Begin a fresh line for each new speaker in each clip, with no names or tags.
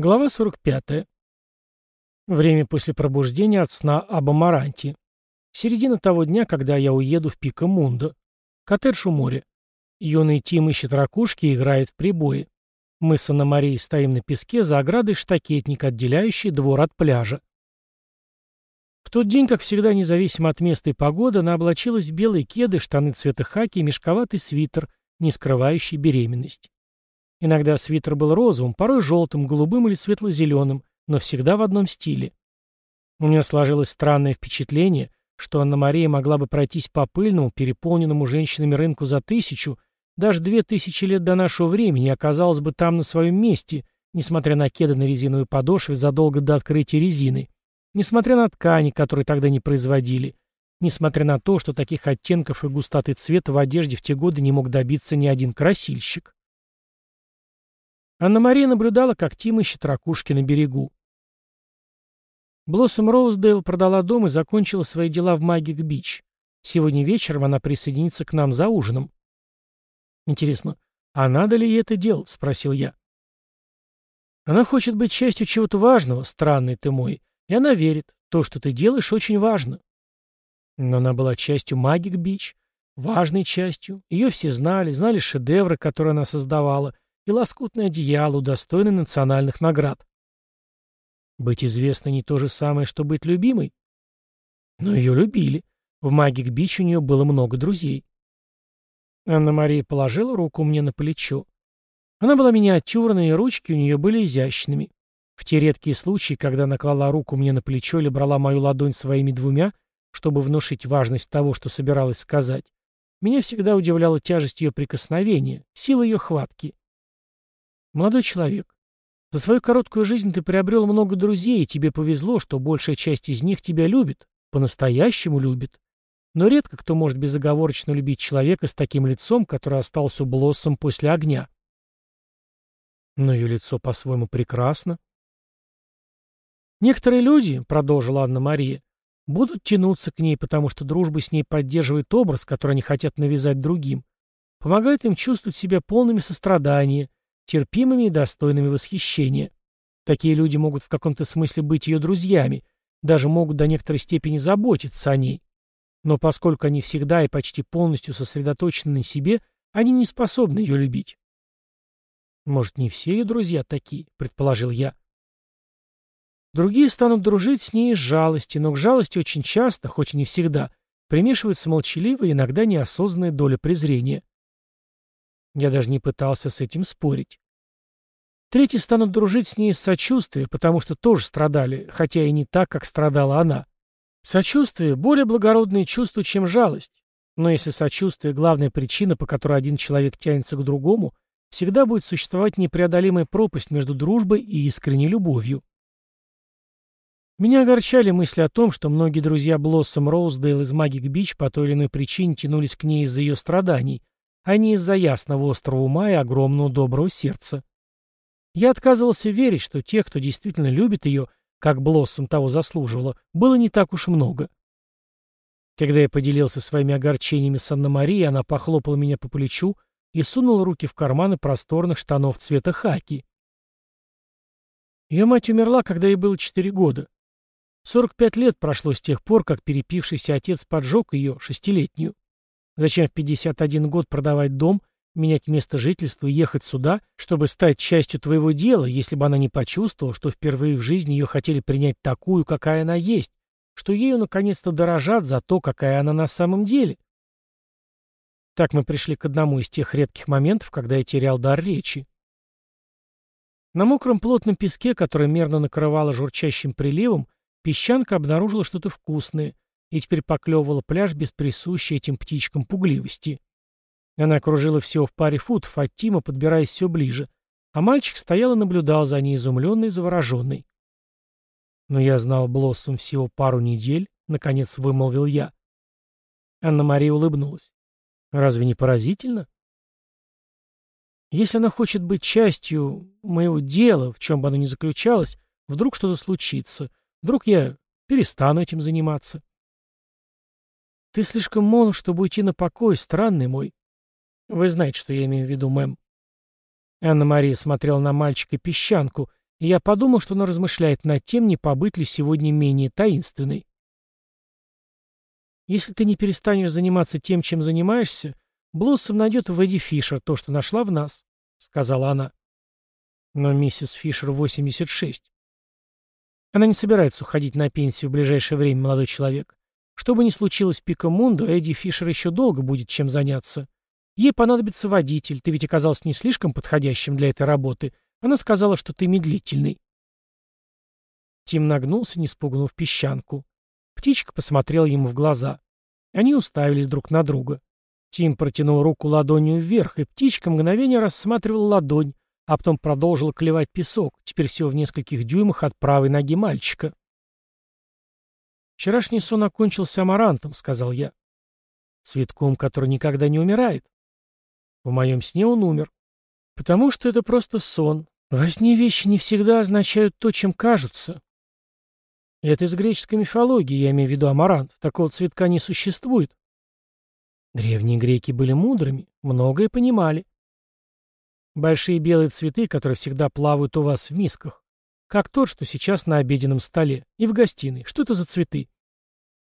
Глава 45. Время после пробуждения от сна об Амаранте. Середина того дня, когда я уеду в Пика-Мундо. Коттедж у моря. Юный Тим ищет ракушки и играет в прибои. Мы с Анна-Марией стоим на песке за оградой штакетник, отделяющий двор от пляжа. В тот день, как всегда, независимо от места и погоды, она облачилась в белые кеды, штаны цвета хаки и мешковатый свитер, не скрывающий беременность. Иногда свитер был розовым, порой желтым, голубым или светло-зеленым, но всегда в одном стиле. У меня сложилось странное впечатление, что Анна-Мария могла бы пройтись по пыльному, переполненному женщинами рынку за тысячу, даже две тысячи лет до нашего времени и оказалась бы там на своем месте, несмотря на кеды на резиновой подошве задолго до открытия резины, несмотря на ткани, которые тогда не производили, несмотря на то, что таких оттенков и густоты цвета в одежде в те годы не мог добиться ни один красильщик. Анна-Мария наблюдала, как Тим ищет ракушки на берегу. Блоссом Роуздейл продала дом и закончила свои дела в Магик-Бич. Сегодня вечером она присоединится к нам за ужином. Интересно, а надо ли ей это делать? Спросил я. Она хочет быть частью чего-то важного, странный ты мой, и она верит, то, что ты делаешь, очень важно. Но она была частью Магик-Бич, важной частью. Ее все знали, знали шедевры, которые она создавала — и лоскутное одеяло, удостоенное национальных наград. Быть известной не то же самое, что быть любимой. Но ее любили. В Магик-Бич у нее было много друзей. Анна-Мария положила руку мне на плечо. Она была миниатюрной, и ручки у нее были изящными. В те редкие случаи, когда она клала руку мне на плечо или брала мою ладонь своими двумя, чтобы внушить важность того, что собиралась сказать, меня всегда удивляла тяжесть ее прикосновения, сила ее хватки. Молодой человек, за свою короткую жизнь ты приобрел много друзей, и тебе повезло, что большая часть из них тебя любит, по-настоящему любит. Но редко кто может безоговорочно любить человека с таким лицом, который остался блоссом после огня. Но ее лицо по-своему прекрасно. Некоторые люди, продолжила Анна-Мария, будут тянуться к ней, потому что дружба с ней поддерживает образ, который они хотят навязать другим, помогает им чувствовать себя полными сострадания, терпимыми и достойными восхищения. Такие люди могут в каком-то смысле быть ее друзьями, даже могут до некоторой степени заботиться о ней. Но поскольку они всегда и почти полностью сосредоточены на себе, они не способны ее любить. Может, не все ее друзья такие, предположил я. Другие станут дружить с ней из жалости, но к жалости очень часто, хоть и не всегда, примешивается молчаливая, иногда неосознанная доля презрения. Я даже не пытался с этим спорить. Третьи станут дружить с ней из сочувствия, потому что тоже страдали, хотя и не так, как страдала она. Сочувствие – более благородное чувство, чем жалость. Но если сочувствие – главная причина, по которой один человек тянется к другому, всегда будет существовать непреодолимая пропасть между дружбой и искренней любовью. Меня огорчали мысли о том, что многие друзья Блоссом Роуздейл из Магик Бич по той или иной причине тянулись к ней из-за ее страданий, а не из-за ясного острого ума и огромного доброго сердца. Я отказывался верить, что тех, кто действительно любит ее, как Блоссом того заслуживала, было не так уж много. Когда я поделился своими огорчениями с Анна-Марией, она похлопала меня по плечу и сунула руки в карманы просторных штанов цвета хаки. Ее мать умерла, когда ей было четыре года. Сорок пять лет прошло с тех пор, как перепившийся отец поджег ее, шестилетнюю. Зачем в 51 год продавать дом, менять место жительства и ехать сюда, чтобы стать частью твоего дела, если бы она не почувствовала, что впервые в жизни ее хотели принять такую, какая она есть, что ею наконец-то дорожат за то, какая она на самом деле? Так мы пришли к одному из тех редких моментов, когда я терял дар речи. На мокром плотном песке, который мерно накрывало журчащим приливом, песчанка обнаружила что-то вкусное — и теперь поклевывала пляж без присущей этим птичкам пугливости. Она окружила всего в паре футов от Тима, подбираясь все ближе, а мальчик стоял и наблюдал за ней, изумленный и завороженный. «Но я знал Блоссом всего пару недель», — наконец вымолвил я. Анна-Мария улыбнулась. «Разве не поразительно?» «Если она хочет быть частью моего дела, в чем бы оно ни заключалось, вдруг что-то случится, вдруг я перестану этим заниматься». Ты слишком молод, чтобы уйти на покой, странный мой. Вы знаете, что я имею в виду, мэм. Анна-Мария смотрела на мальчика песчанку, и я подумал, что она размышляет над тем, не побыть ли сегодня менее таинственной. Если ты не перестанешь заниматься тем, чем занимаешься, Блоссом найдет в Эдди Фишер то, что нашла в нас, — сказала она. Но миссис Фишер 86. Она не собирается уходить на пенсию в ближайшее время, молодой человек. Что бы ни случилось в Пикамунду, Эдди Фишер еще долго будет чем заняться. Ей понадобится водитель, ты ведь оказался не слишком подходящим для этой работы. Она сказала, что ты медлительный. Тим нагнулся, не спугнув песчанку. Птичка посмотрела ему в глаза. Они уставились друг на друга. Тим протянул руку ладонью вверх, и птичка мгновение рассматривала ладонь, а потом продолжила клевать песок, теперь всего в нескольких дюймах от правой ноги мальчика. «Вчерашний сон окончился амарантом», — сказал я. «Цветком, который никогда не умирает». В моем сне он умер. Потому что это просто сон. Во сне вещи не всегда означают то, чем кажутся. Это из греческой мифологии, я имею в виду амарант. Такого цветка не существует. Древние греки были мудрыми, многое понимали. Большие белые цветы, которые всегда плавают у вас в мисках. Как тот, что сейчас на обеденном столе. И в гостиной. Что это за цветы?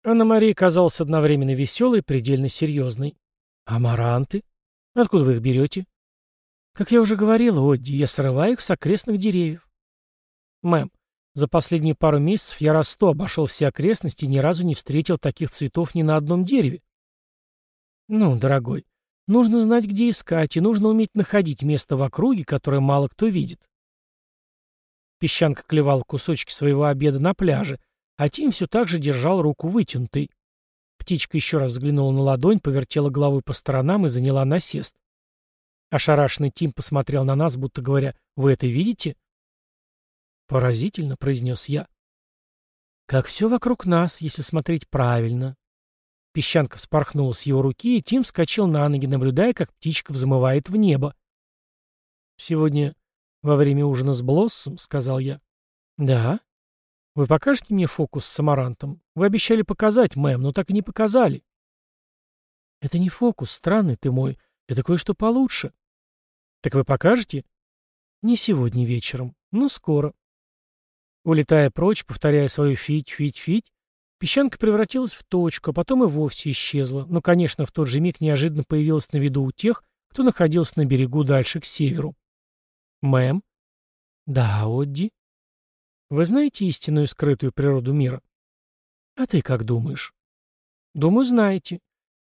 Анна-Мария казалась одновременно веселой и предельно серьезной. Амаранты? Откуда вы их берете? Как я уже говорила, Одди, я срываю их с окрестных деревьев. Мэм, за последние пару месяцев я раз сто обошел все окрестности и ни разу не встретил таких цветов ни на одном дереве. Ну, дорогой, нужно знать, где искать, и нужно уметь находить место в округе, которое мало кто видит. Песчанка клевал кусочки своего обеда на пляже, а Тим все так же держал руку вытянутой. Птичка еще раз взглянула на ладонь, повертела головой по сторонам и заняла насест. Ошарашенный Тим посмотрел на нас, будто говоря, «Вы это видите?» «Поразительно», — произнес я. «Как все вокруг нас, если смотреть правильно». Песчанка вспорхнула с его руки, и Тим вскочил на ноги, наблюдая, как птичка взмывает в небо. «Сегодня во время ужина с Блоссом», — сказал я. «Да», вы покажете мне фокус с самарантом? Вы обещали показать, мэм, но так и не показали. Это не фокус, странный ты мой. Это кое-что получше. Так вы покажете? Не сегодня вечером, но скоро. Улетая прочь, повторяя свою фить-фить-фить, песчанка превратилась в точку, а потом и вовсе исчезла. Но, конечно, в тот же миг неожиданно появилась на виду у тех, кто находился на берегу дальше к северу. «Мэм?» «Да, Одди?» Вы знаете истинную скрытую природу мира? А ты как думаешь? Думаю, знаете.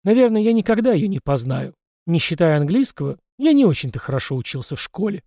Наверное, я никогда ее не познаю. Не считая английского, я не очень-то хорошо учился в школе.